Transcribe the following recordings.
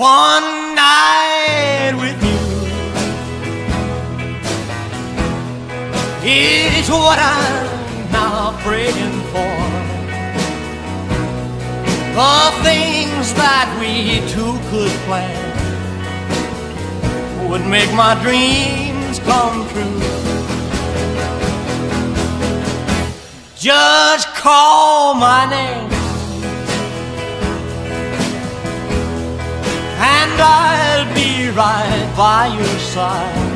one night with you is what I'm now praying for. The things that we two could plan would make my dreams come true. Just call my name and I'll be right by your side.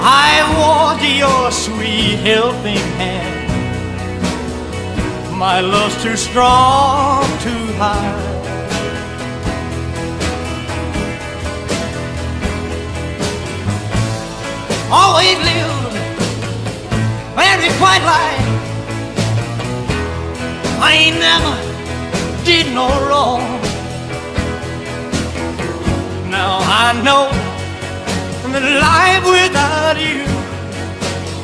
I want your sweet helping hand. My love's too strong to hide. Always lived very quiet life. I never did no wrong. Now I know that life without you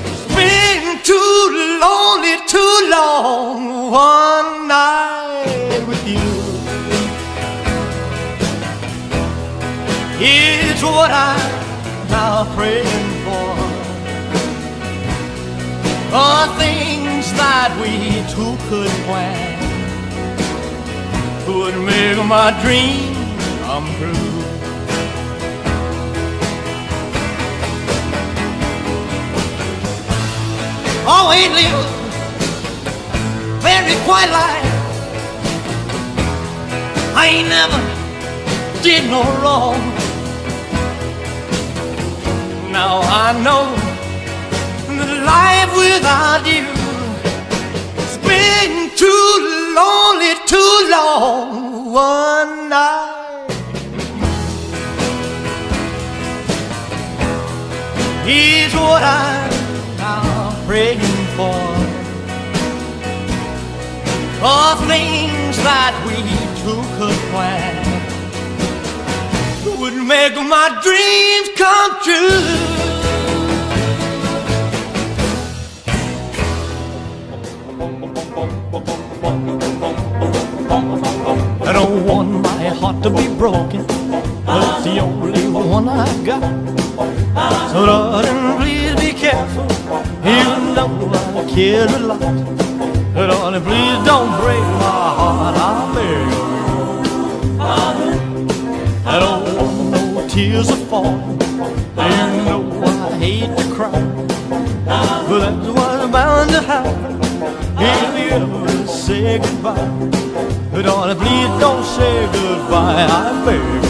has been too lonely, too long. One night with you is what I'm now praying for. The things that we two could plan would make my dream come true. Oh, always lived very quiet life. I ain't never did no wrong. Now I know that life without you has been too lonely, too long. One night is what now praying for. The things that we two could plan would make my dreams come true. I don't want my heart to be broken, but it's the only one I've got. So darling, please be careful. You know I care a lot. But darling, please don't break my heart. I beg you. I don't want no tears to fall. You know I hate to cry, but that's what's bound to happen if you ever say goodbye. But darling, please don't say goodbye. I beg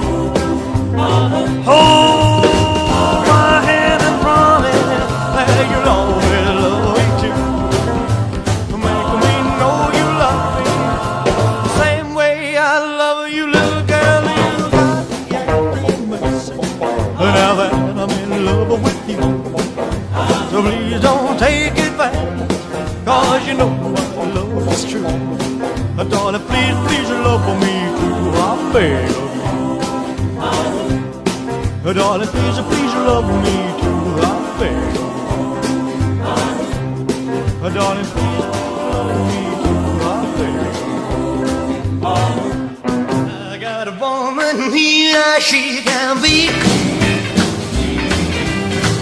Hold my hand and promise that you'll always love me too. Make me know you love me the same way I love you, little girl. You got. Now that I'm in love with you, so please don't take cause you know my love is true. Darling, please, please love me too. I Uh, Darling, please, please love me too. I beg of. Uh, Darling, please love me too. I beg. I got a woman here, she can be.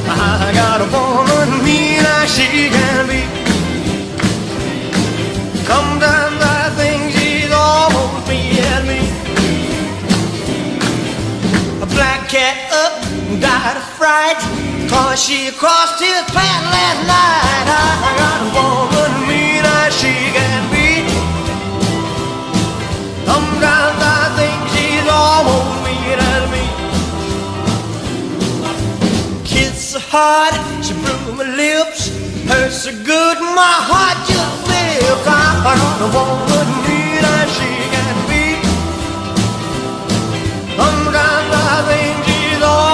I got a woman here, she can be. Sometimes I think she's almost me and me. A black cat fright. Cause she crossed his path last night. I got a woman mean as she can be. Sometimes I think she's almost mean as me. Kiss her hard, she blew my lips. Hurt so good, my heart just flips. I got a woman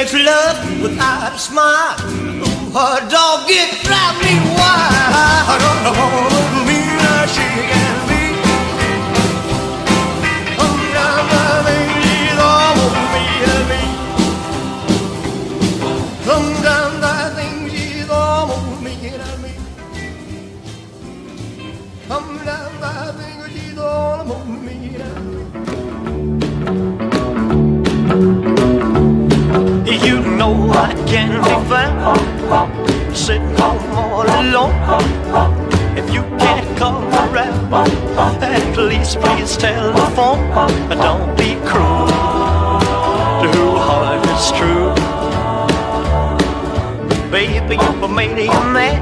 makes love without a smile. Her dog it drive me wild. I don't know what she I think she's almost mean to me. Sometimes I think she's almost mean to me. Sometimes I think she's me. Know I can't be found sitting home all alone. If you can't come around, at least please telephone. Don't be cruel to who heart is true. Baby, you made mad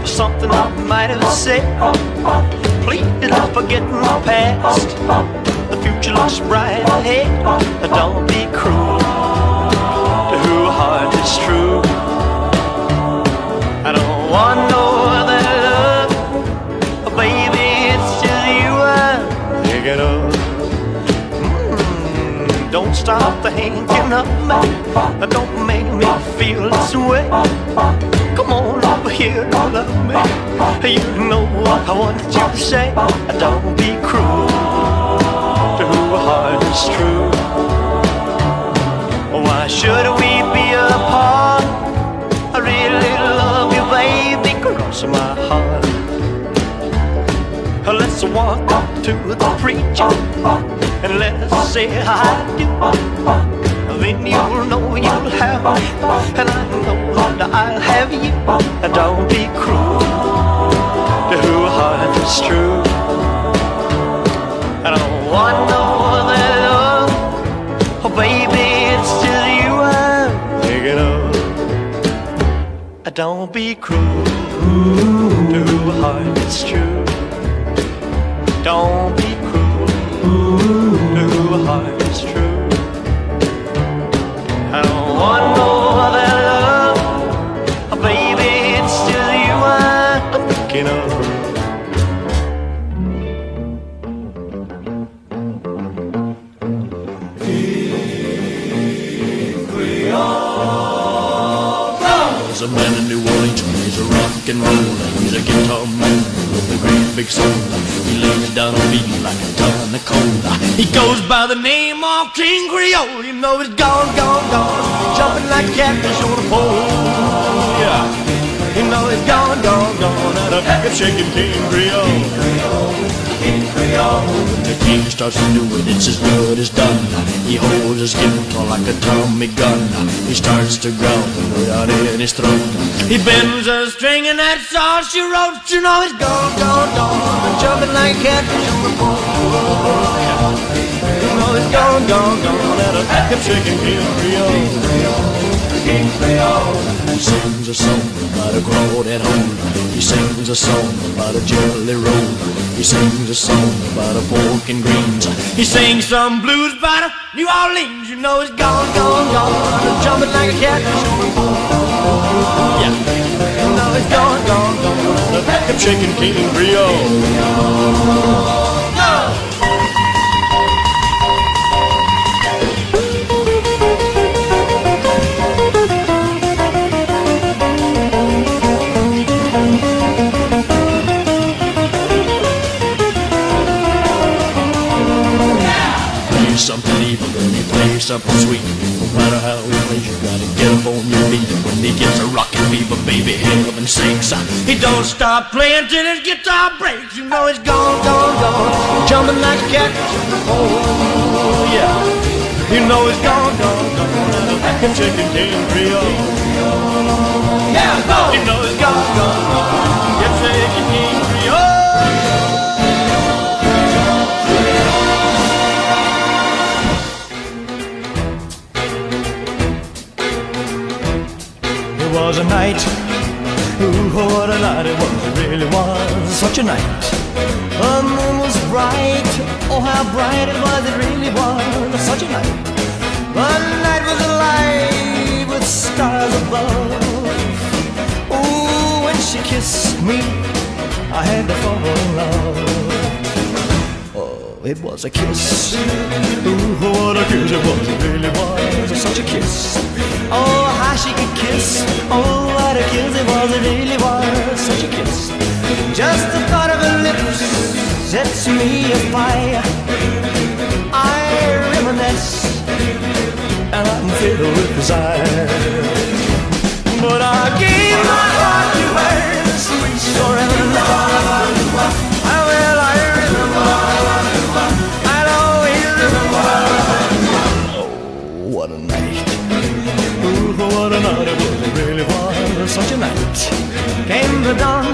for something I might have said. Please don't forget my past. The future looks bright ahead. Don't be cruel is true. I don't want no other love, baby. It's just you I'm thinking of. Mm, don't stop thinking of me. Don't make me feel this way. Come on over here and love me. You know what I want you to say. Don't be cruel to who heart is true. Why should we cross my heart. Let's walk up to the preacher and let's say I do. Then you'll know you'll have me, and I know that I'll have you. Don't be cruel to who heart is true. I don't want no other love. Oh, baby, it's just you I'm thinking of. Don't be cruel heart is true. Don't be cruel heart is true. I don't want no other love. Baby, it's you I'm thinking of. There's a man in New Orleans, he's a and roller. He's a guitar man with a great big soul. He lays down a beat like a ton of cola. He goes by the name of King Creole. You know he's gone, gone, gone. Jumping like a catfish on a pole. Yeah. You know he's gone, gone, gone. Out of shaking King Creole. When the king starts to do it, it's as good as done. He holds his guitar like a Tommy gun. He starts to growl in his throat. He bends a string and that's all she wrote. You know he's gone, gone, gone. Jumping like catfish on a pole. You know he's gone, gone, gone. Of hip shaking King Creole. King Creole. He sings a song about a crawdad hole. He sings a song about a jelly roll. He sings a song about a pork and greens. He sings some blues about a New Orleans. You know he's gone, gone, gone. Jumping like a cat. Yeah. You know he's gone, gone, gone. Hip shaking King Creole. Play Stop playing till his guitar breaks. You know he's gone, gone, gone. Jumping like a cat. Oh, yeah. You know he's gone, gone, gone. Back and chicken King Creole. Yeah, go. You know he's gone, gone, gone. Get shaking King Creole. It was a night what a night it was, it really was such a night. The moon was bright, oh how bright it was, it really was such a night. The night was alive with stars above. Ooh, when she kissed me, I had to fall in love. It was a kiss. Ooh, what a kiss it was, it really was such a kiss. Oh, how she could kiss. Oh, what a kiss it was, it really was such a kiss. Just the thought of her lips sets me afire. I reminisce and I'm filled with desire. But I gave my heart to her, sweet surrender. What a night it was, it really was such a night. Came the dawn,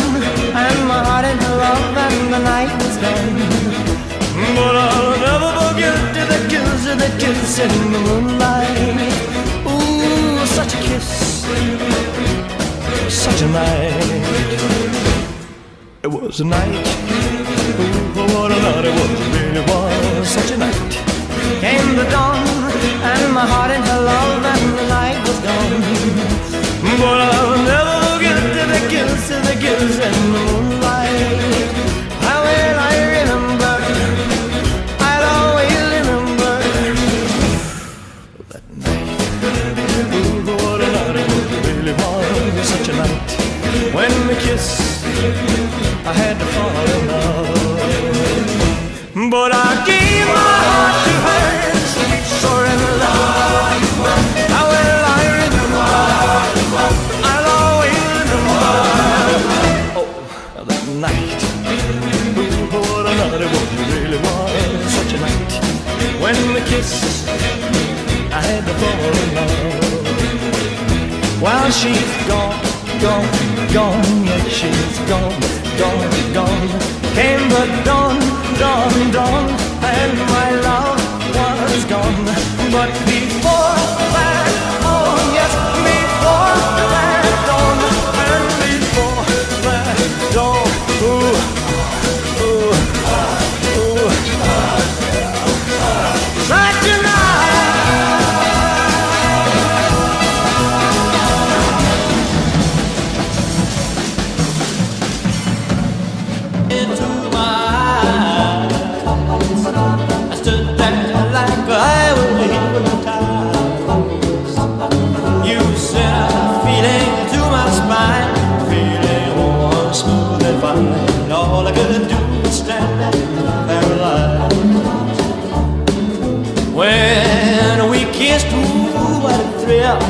and my heart in love, and the night was done. But I'll never forget the kiss, the kiss in the moonlight. Ooh, such a kiss, such a night. It was a night. She's gone, gone, gone, yeah, she's gone, gone, gone. Came the dawn, dawn, dawn, and my love was gone. But before that thrill!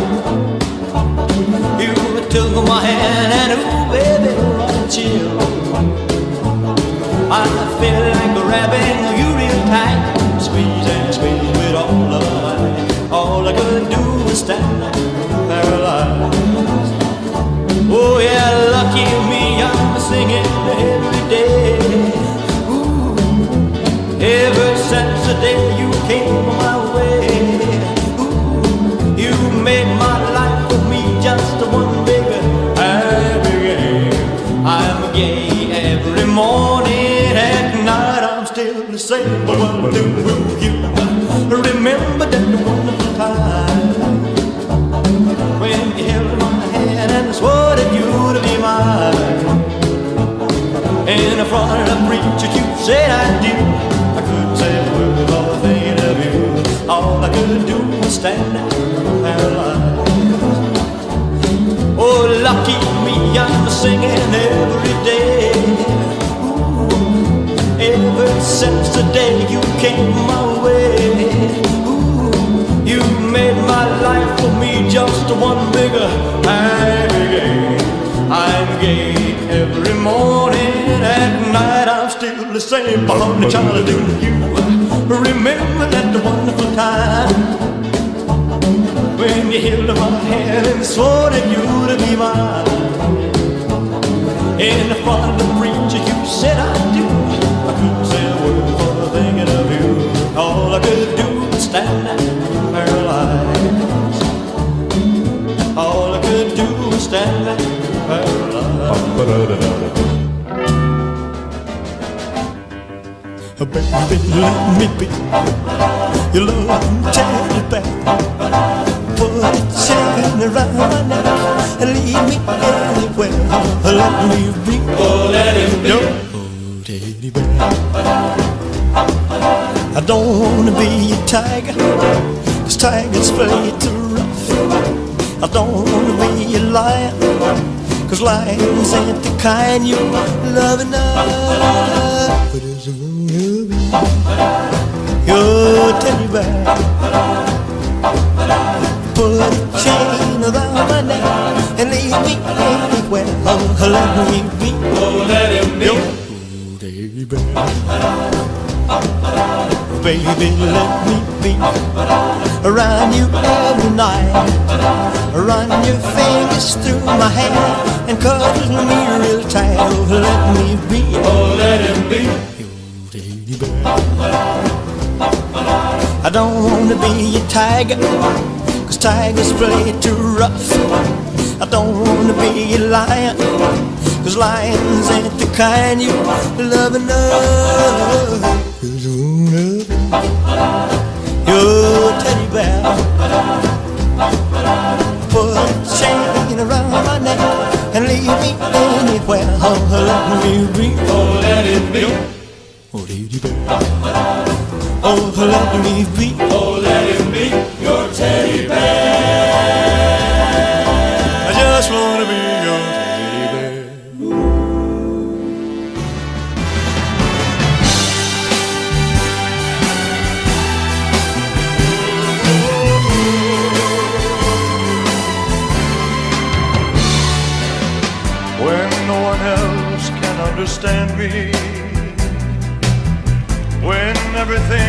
You took my hand and ooh, baby, a chill. I feel like a you you remember that wonderful time when you held my hand and swore that you'd be mine? In front of the preacher, you said I do. I couldn't say a word or thinking of you. All I could do was stand there paralyzed. Oh, lucky me, I'm singing every day. Ever since the day you came my way. Ooh, you made my life for me just one bigger happy game. I'm gay every morning, at night I'm still the same. Bonnie Charlie, do you remember that wonderful time? when you held my hand and swore that you'd be mine. In front of the preacher, you said I do. all I could do was stand there paralyzed. All I could do was stand there paralyzed. Baby, let me be your loving teddy bear. Put a chain around my neck and lead me anywhere. Let me be tiger, cause tigers play too rough. I don't wanna be a lion, cause lions ain't the kind you love enough. But it's gonna be your teddy bear. Put a chain around my neck and leave me anywhere. Oh, let me be Oh, let him be. your teddy bear. Baby, let me be around you every night. Run your fingers through my hair and cuddle me real tight. Oh, let me be Oh, let him be. your teddy bear. I don't wanna be a tiger, cause tigers play too rough. I don't wanna be a lion, cause lions ain't the kind you love enough. Your teddy bear. Put a chain around my neck and leave me anywhere. Oh, let me be Oh, let him be. Oh, your teddy bear. Oh, let me be. Oh, let him be your teddy bear. Understand me, when everything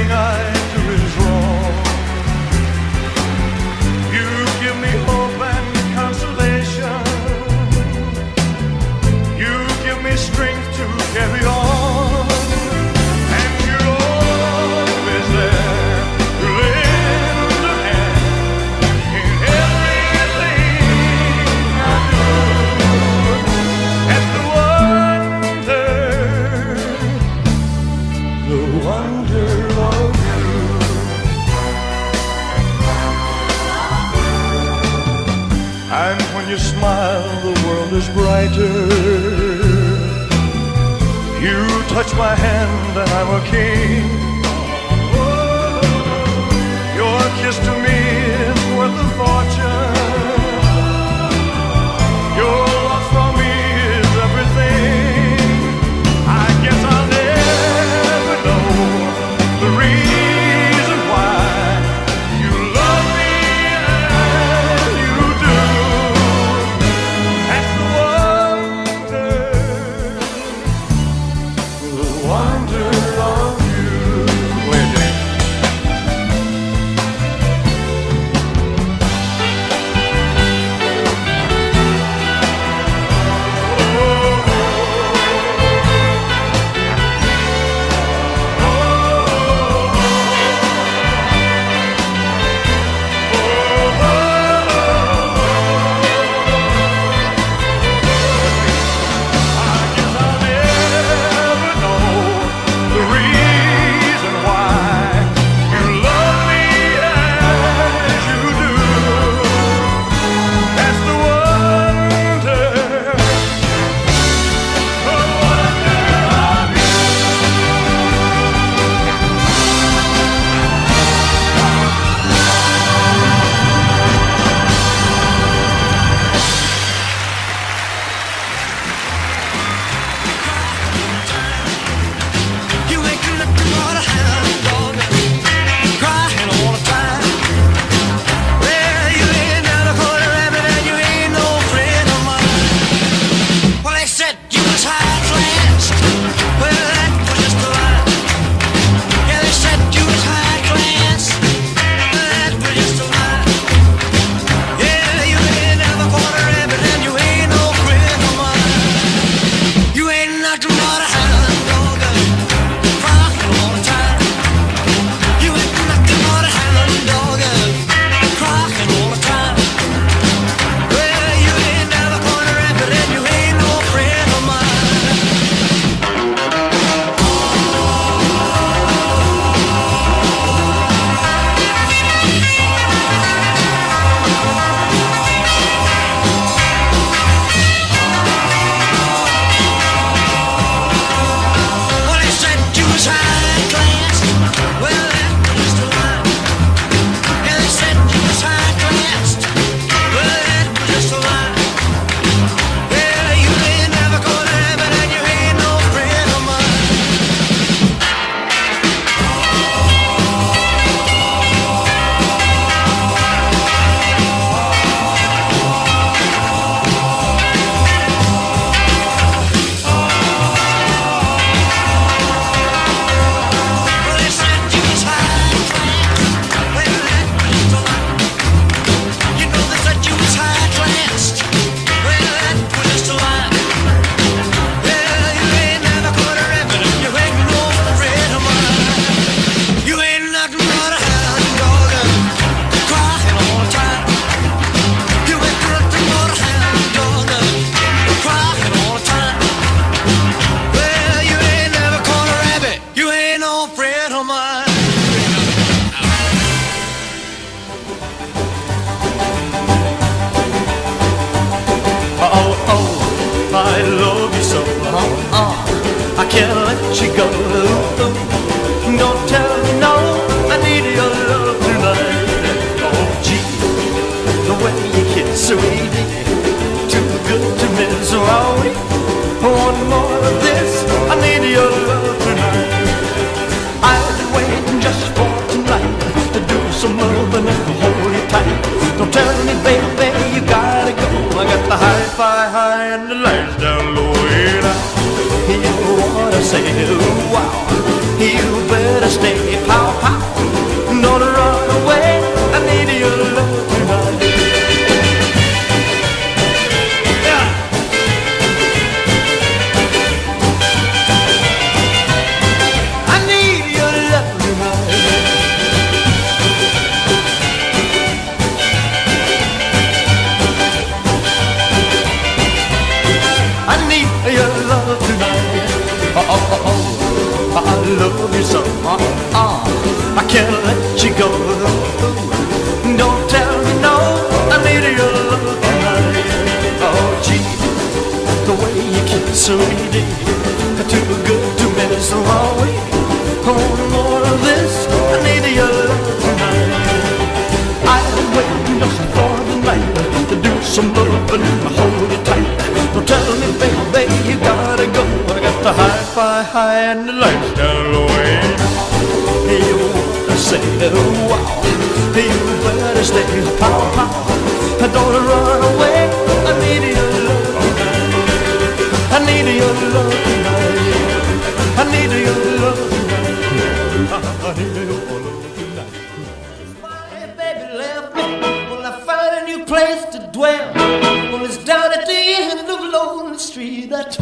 wow, you better stay pow pow. Don't run away. I need your love. I need your love tonight. I need your love tonight. My baby left me. I a new place to dwell. Well, it's down at the end of Lonely Street, that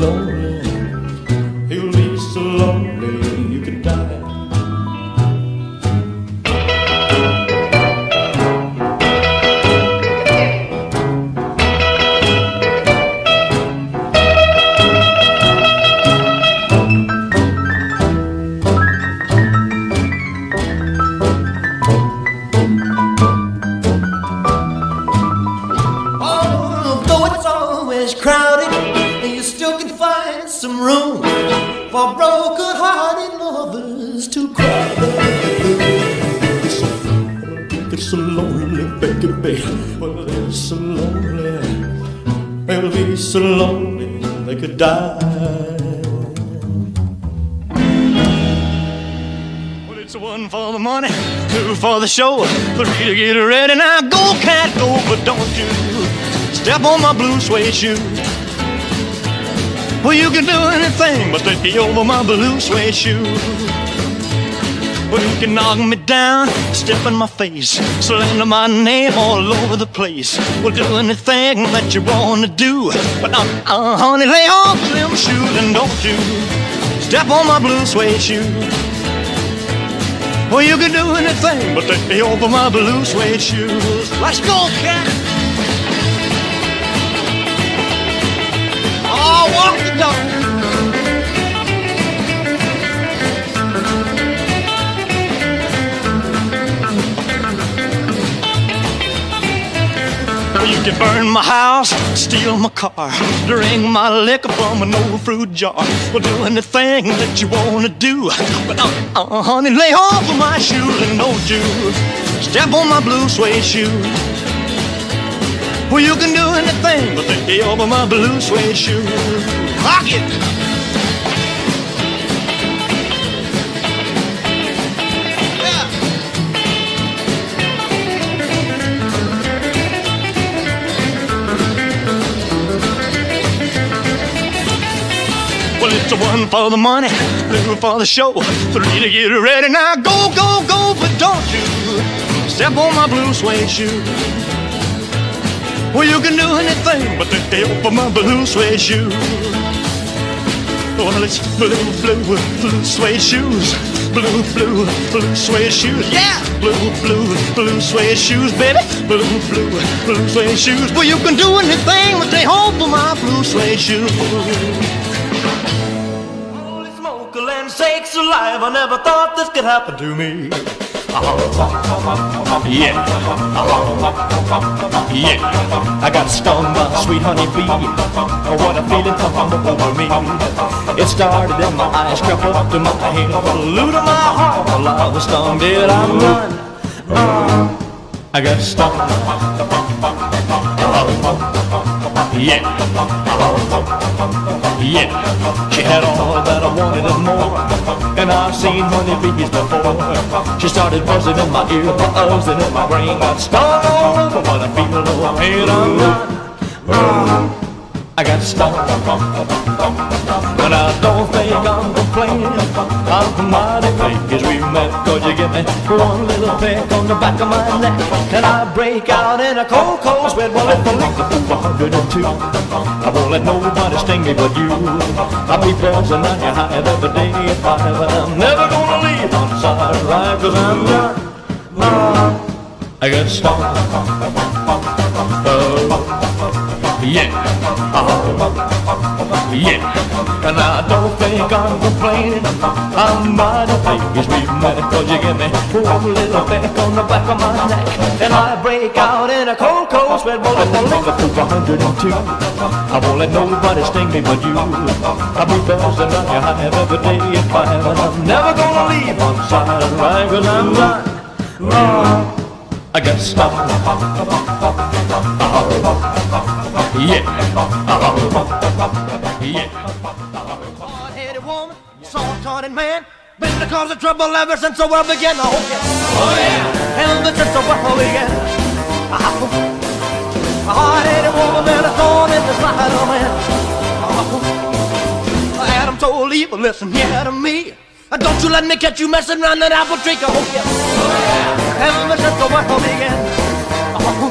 lonely, room for broken-hearted lovers to cry. It's so lonely, baby. Well, they're so lonely. They'll be so lonely they could die. Well, it's one for the money, two for the show, three to get ready. Now go, cat, go, but don't you step on my blue suede shoe. Well, you can do anything but stay over my blue suede shoe. Well, you can knock me down, step in my face, slander my name all over the place. Well, do anything that you wanna do, but uh, uh, honey, lay off them shoes and don't you step on my blue suede shoe. Well, you can do anything but take me over my blue suede shoes. Let's go, cat. Walk the. You can burn my house, steal my car, drink my liquor from an old fruit jar. Well, do anything that you wanna do, but uh, uh, honey, lay off of my shoes and don't you step on my blue suede shoes. Well, you can do anything but take over my blue suede shoes. Rock it! It's a one for the money, two for the show, three to get ready. Now go, go, go, but don't you step on my blue suede shoe. Well, you can do anything but the help of my blue suede shoe. Well, it's blue, blue, blue suede shoes. Blue, blue, blue suede shoes. Yeah! Blue, blue, blue suede shoes, baby. Blue, blue, blue suede shoes. Well, you can do anything but they hope for my blue suede shoes Holy smoke, land sakes alive, I never thought this could happen to me. Yeah. Yeah. I got stung by a sweet honey bee. What a feeling come over me. It started in my eyes, crept up to my head, flew to my heart. While I was stung, did I run? I got stung. Yeah. Yeah. She had all that I wanted and more. And I've seen honeybees before. She started buzzing in my ear, buzzing in my brain. Got stung all over what I feel, no pain I'm done. I got stung. But I don't think I'm complaining. I'm mighty glad cause we met. Cause you give me one little peck on the back of my neck. And I break out in a cold, cold sweat. Well, if I lick the 102, I won't let nobody sting me but you. I'll be buzzing on your high every day at five. And I'm never gonna leave on side right cause I'm done. I got stung. Oh, yeah. Oh, yeah. And I don't think I'm complaining. I'm mighty pleased we met cause you give me one little peck on the back of my neck. And I break out in a cold, cold sweat. If I make a poop 102, I won't let nobody sting me but you. I'll be buzzing on your hive every day at five. And I'm never gonna leave on side right cause I'm not. Oh, I got stuck. Oh, yeah. Oh, yeah soft-hearted man. Been the cause of trouble ever since the world began. Oh yeah, oh yeah. Ever since the world began. Oh, a hard-headed woman and a thorn in the side of man. Oh, Adam told Eve, listen here to me. Don't you let me catch you messing around that apple tree. Oh yeah, oh yeah. Ever since the world began. Oh,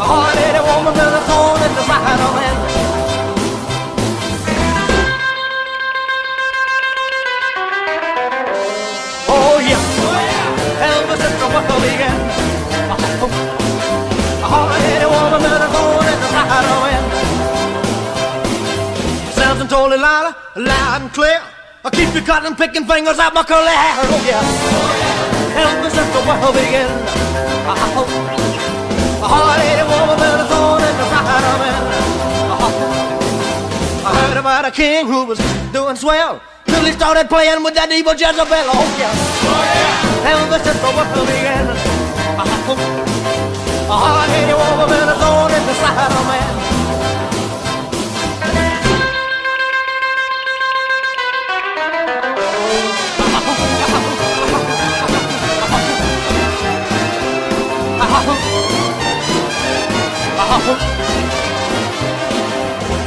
hard-headed woman and a told loud, loud and clear. I keep you cutting, picking fingers out my curly hair. Oh yeah. Ever since the world began. A hard-headed woman that is born at the ah, ah, oh. ah, right of wind. Oh. I heard about a king who was doing swell till he started playing with that evil Jezebel. Oh yeah. Oh yeah. Ever since the world began, a hard-headed woman is on in the of man.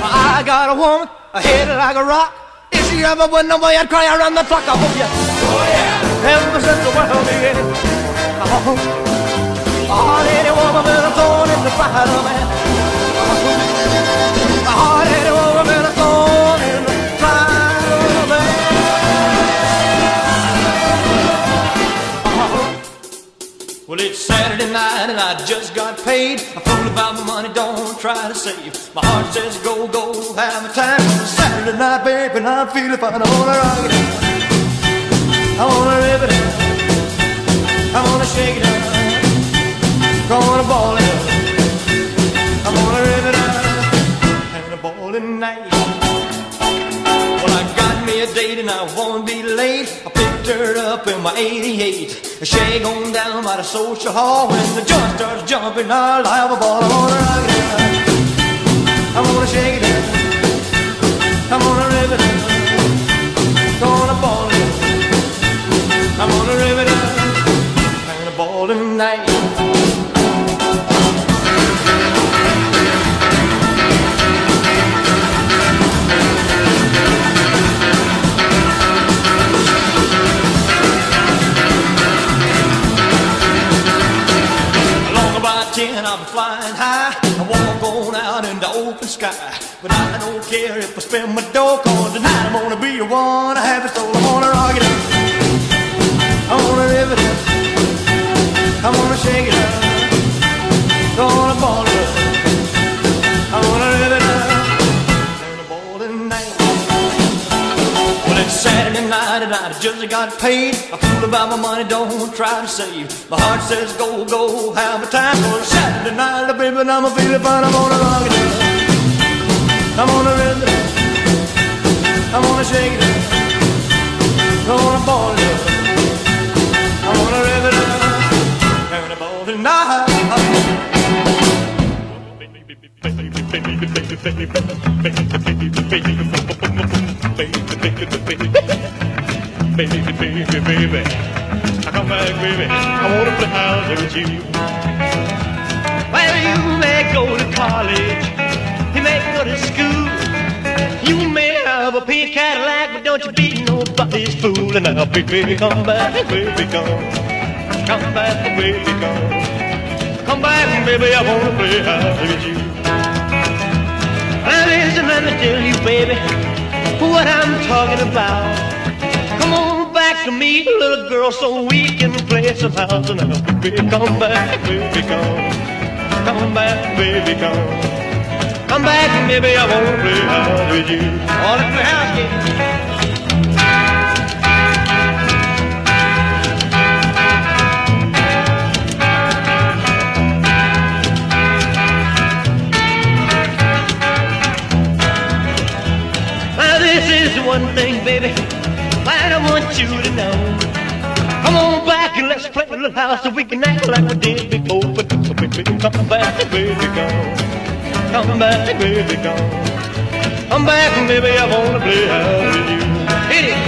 I got a woman, a head like a rock. If she ever went away, I'd cry around the clock. I hope you. Oh yeah ever since the world began. Oh, hard-headed woman been a in the side of man. Well, it's Saturday night and I just got paid. I fool about my money, don't try to save. My heart says go, go, have a time. It's Saturday night, baby, and I'm feeling fine. I wanna rock it. Up. I wanna rip it up. I wanna shake it up. Gonna ball it up. I wanna rip it up. And a ball night. Well, I got me a date and I won't be late. I picked dirt up in my 88. Shag on down by the social hall. When the joint starts jumping, I'll have a ball. I wanna rock it up. I wanna shake it up. I'm gonna rip it up. Gonna ball it up. I wanna rip it up. And a ball tonight. On flying high. I wanna go out in the open sky. But I don't care if I spend my dough, cause tonight I'm gonna be a one. I have it, so I'm gonna rock it up. I'm gonna live it up. I'm gonna shake it night just got paid. I fool about my money, don't try to save. My heart says go, go, have a time. Well, it's Saturday night, baby, and I'm a feeling fine. I'm gonna rock it up. I'm gonna rip it up. I'm gonna shake it up. I'm gonna ball it up. I'm gonna rip it up. And a ball tonight. Baby, baby, baby, I come back, baby. I wanna play house with you. Well, you may go to college, you may go to school. You may have a pink Cadillac, but don't you be nobody's fool. And now, baby, come back, baby, come. Come back, baby, come. Come back, baby, I wanna play house with you. Now listen, let me tell you, baby, what I'm talking about. To me, little girl, so we can play some house and now, baby, come back, baby, come. Come back, baby, come. Come back, baby, I wanna play house with you. I wanna play house, yeah. Now this is one thing, baby, want you to know. Come on back and let's play a little house so we can act like we did before. But baby, come back, baby, come. Come back, baby, come. Come back, baby, I wanna play house with you. Hit it.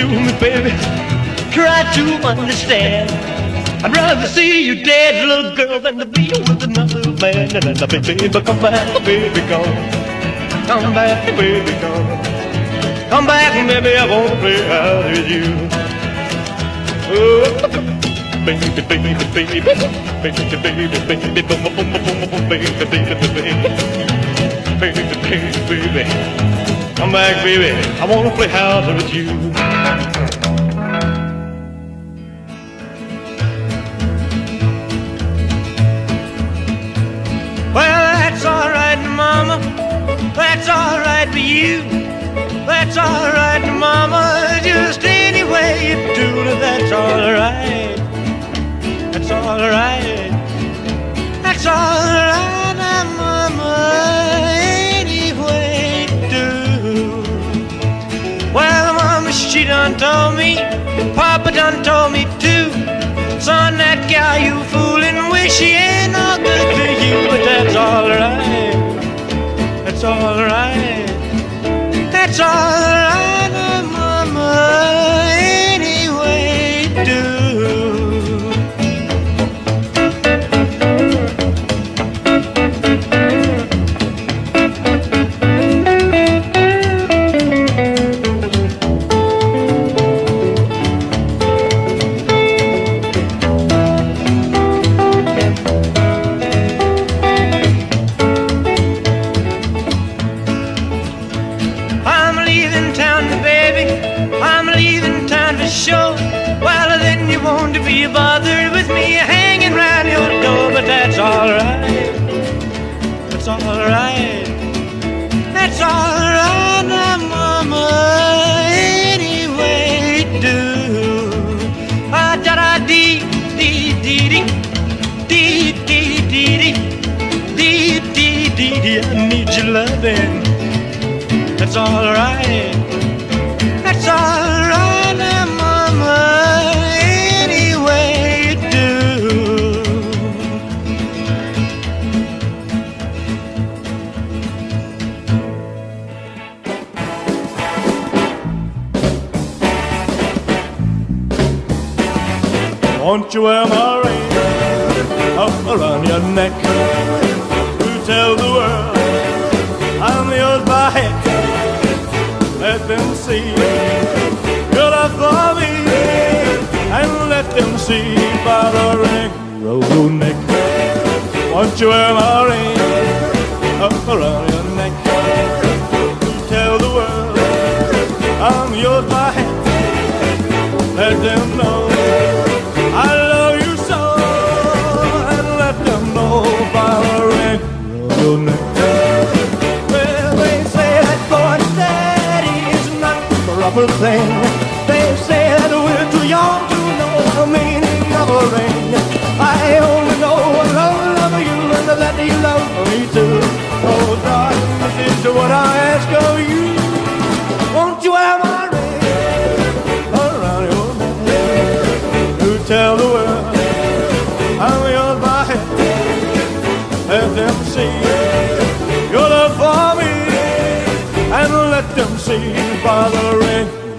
To me, baby. Try to understand. I'd rather see you dead, little girl, than to be with another man. And then, baby, come back, baby, come. Come back, baby, come. Come back, baby, I wanna play out with you. Oh, baby, baby, baby, baby, baby, baby, baby, boom, boom, boom, boom, boom, baby, baby, baby, baby, baby, baby. Come back, baby. I wanna play house with you. Well, that's alright, Mama. That's alright for you. That's alright, Mama. Just any way you do it, that's alright. That's alright. That's alright, done told me. Papa done told me too. Son, that gal you fooling with, she ain't no good to you, but that's alright. That's alright. That's alright, Won't you wear my ring up around your neck? To tell the world I'm yours by heck. Let them see your love for me, and let them see by the ring your neck. Won't you wear my ring proper thing. They say that we're too young to know the meaning of a ring. I only know I love, love you and that you love me too. Oh, darling, this is what I ask of you. Won't you have my ring around your neck? To tell them see by the ring.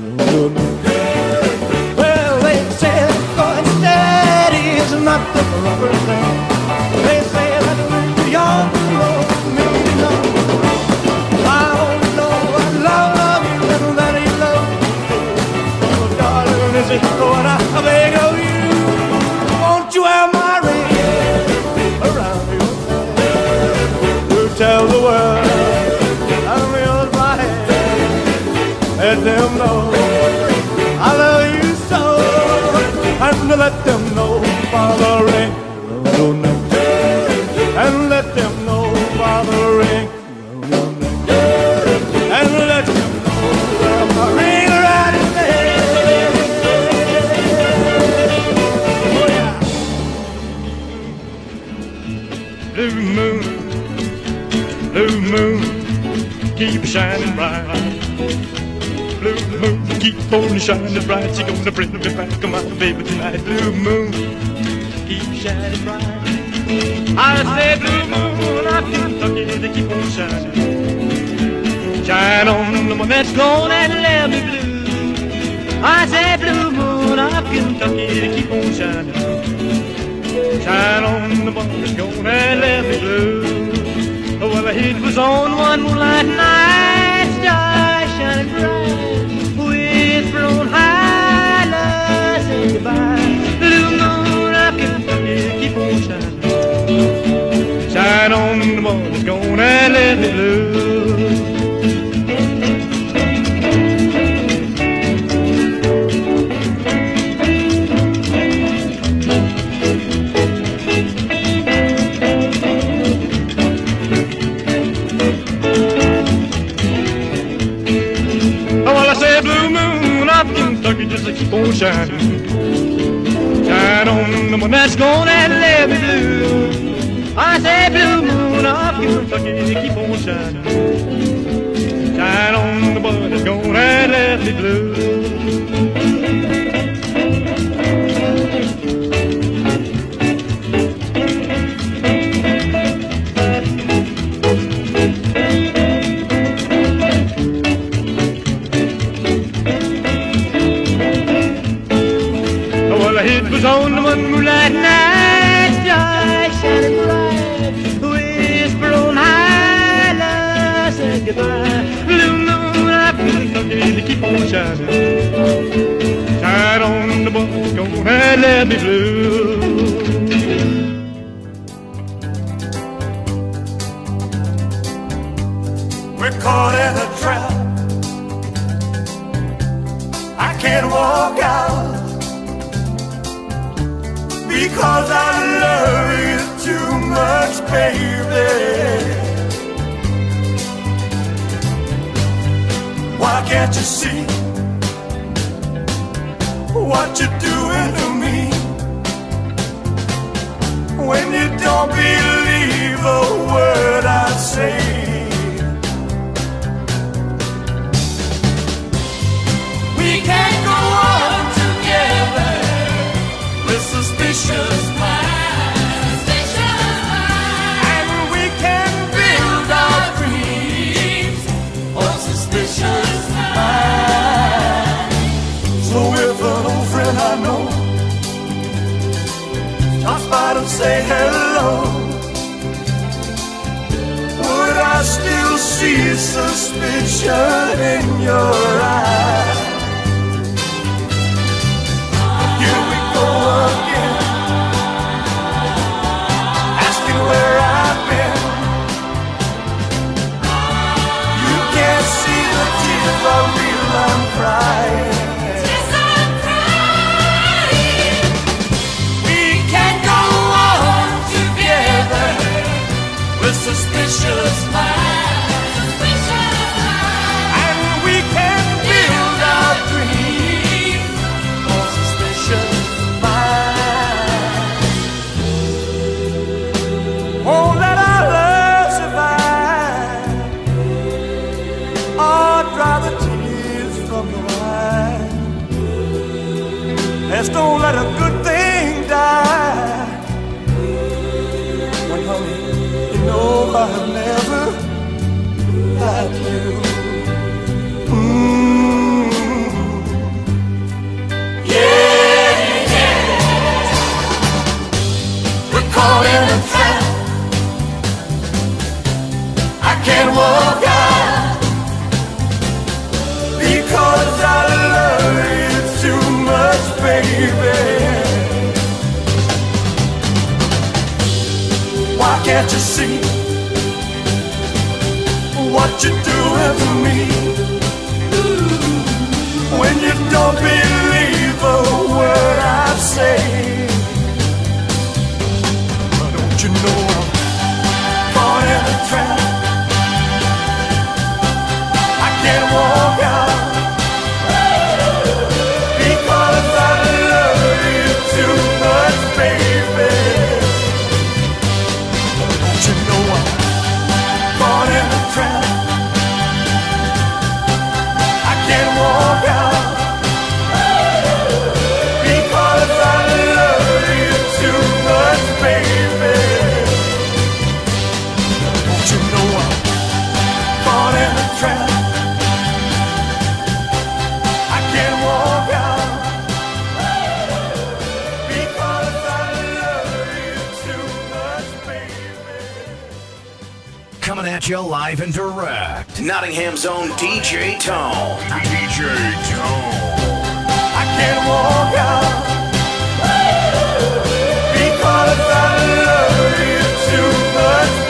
Keep shining bright. She gonna bring me back, my baby tonight. Blue moon, keep shining bright. I say blue moon, I feel lucky to keep on shining. Shine on the one that's gone and let me blue. I say blue moon, I feel lucky to keep on shining. Shine on the one that's gone and let me blue. Well, it was on one moonlight night, stars shining bright, on high, love say goodbye. Blue moon, I can you keep on shining. Shine on the that's gone let me blue. To keep on shining. Shine on the one that's gonna let me blue. I said blue moon up Kentucky keep on shining. Shine on the one that's gonna let me blue. Let me blue. We're caught in a trap. I can't walk out because I love you too much, baby. Why can't you see what you're doing don't believe a word I say. We can't go on together with suspicious minds. And we can build our dreams on suspicious minds. So if an old friend I I don't say hello, would I still see suspicion in your eyes? Here we go again, asking where I've been. You can't see the tears I real I'm crying. suspicious mind.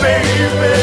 baby.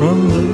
from the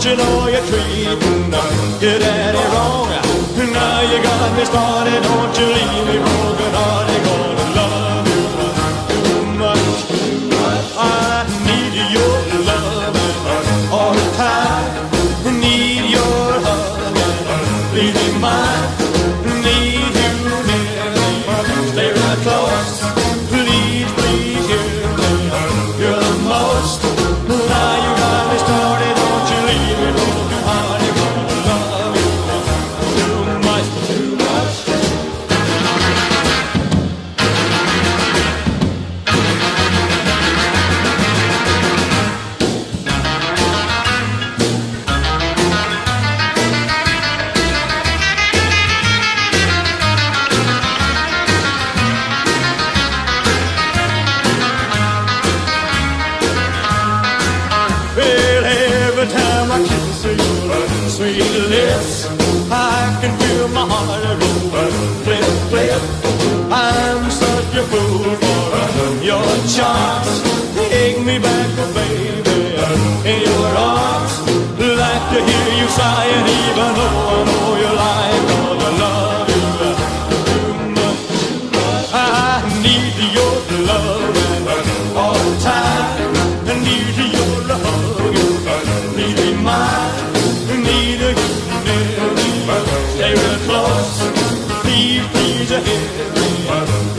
But you know you're treating your daddy wrong. Now you got me started, don't you leave me broken hearted.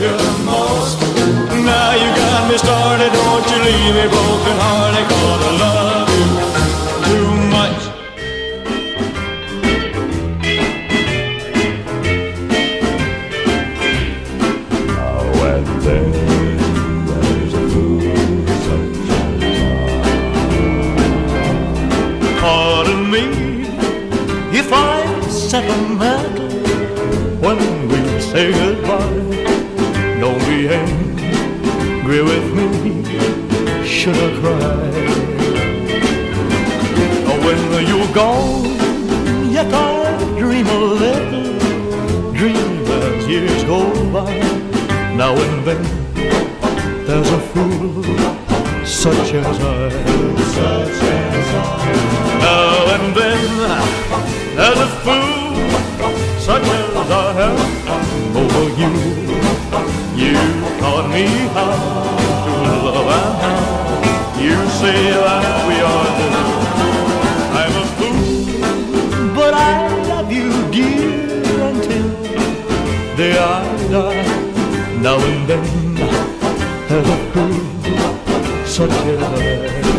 You're the most. Now you got me started. Don't you leave me broken should I cry? When you're gone, yet I dream a little dream as years go by. Now and then there's a fool such as I. Such as I. Now and then there's a fool such as I am over you. You taught me how to love and how you say that we are two. I'm a fool, but I love you, dear, until the die. Now and then there's a fool such as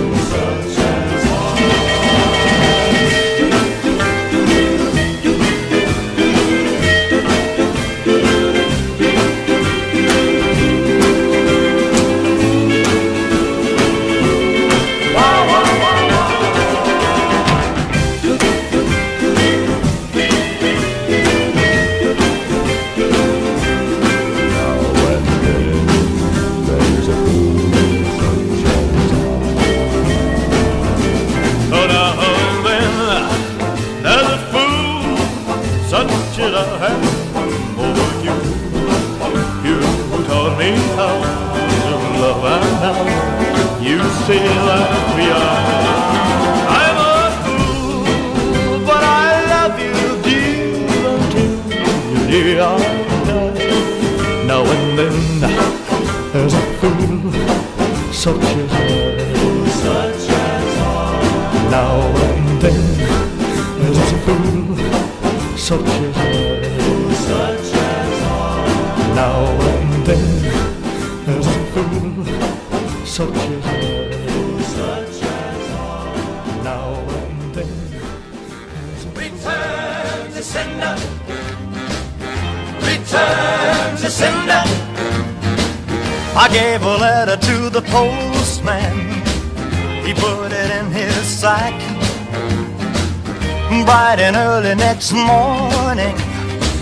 next morning,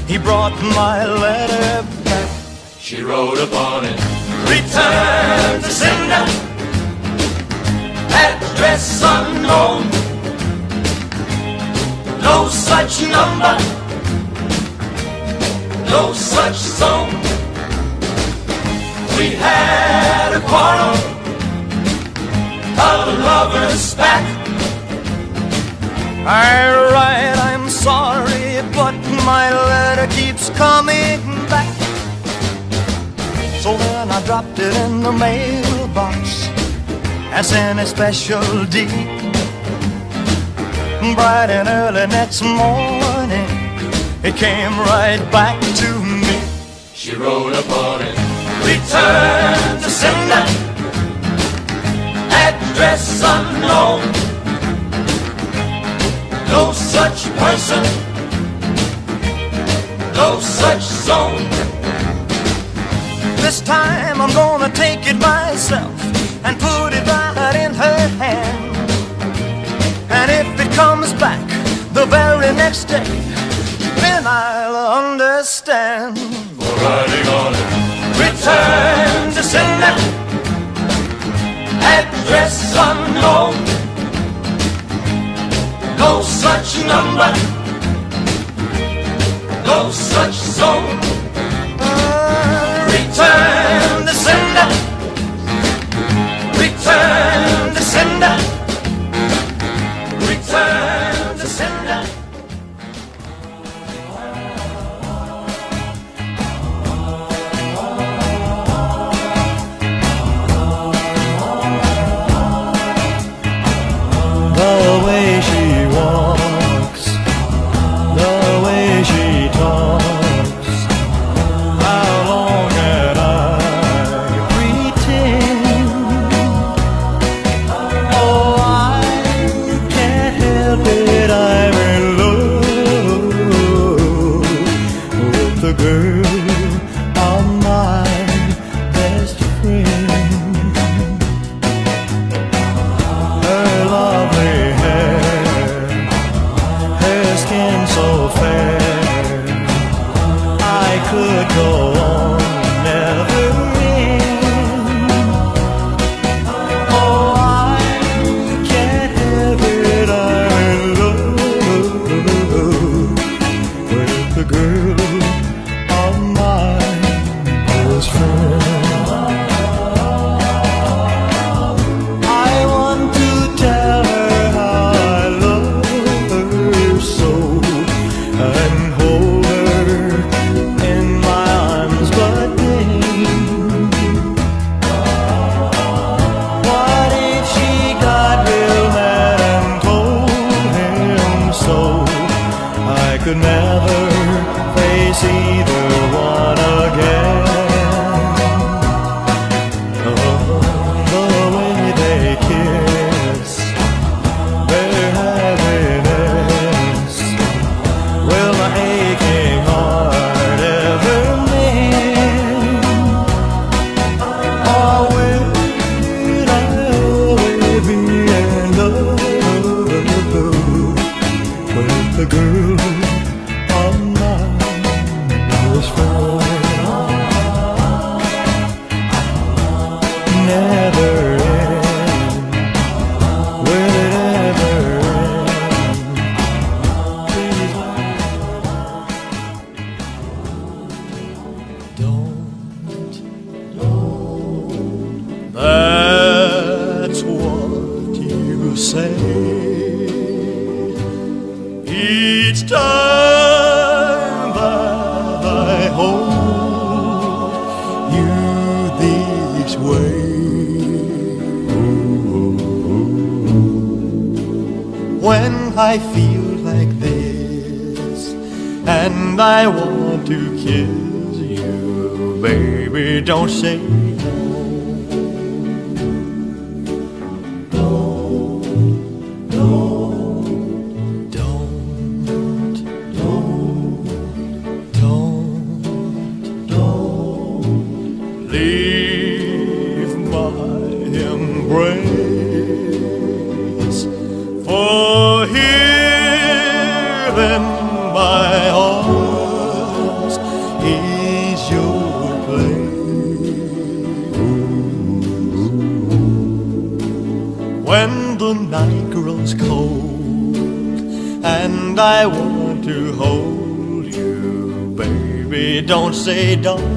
he brought my letter back. She wrote upon it. Return to sender. Address unknown. No such number. No such zone. We had a quarrel. A lover's spat. Alright, I'm sorry, but my letter keeps coming back. So then I dropped it in the mailbox and sent a special D. Bright and early next morning, it came right back to me. She wrote upon it. Return to sender. Address unknown. No such person. No such zone. This time I'm gonna take it myself and put it right in her hand. And if it comes back the very next day, then I'll understand. Writing on it. Return to sender. Address unknown no such number, no such soul. Return the sender, return. leave my embrace. For here in my arms is your place. When the night grows cold and I want to hold you, baby, don't say don't